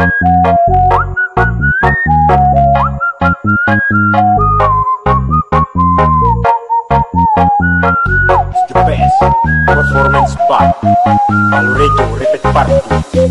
Prostě the best performance by Alredo Repeat Party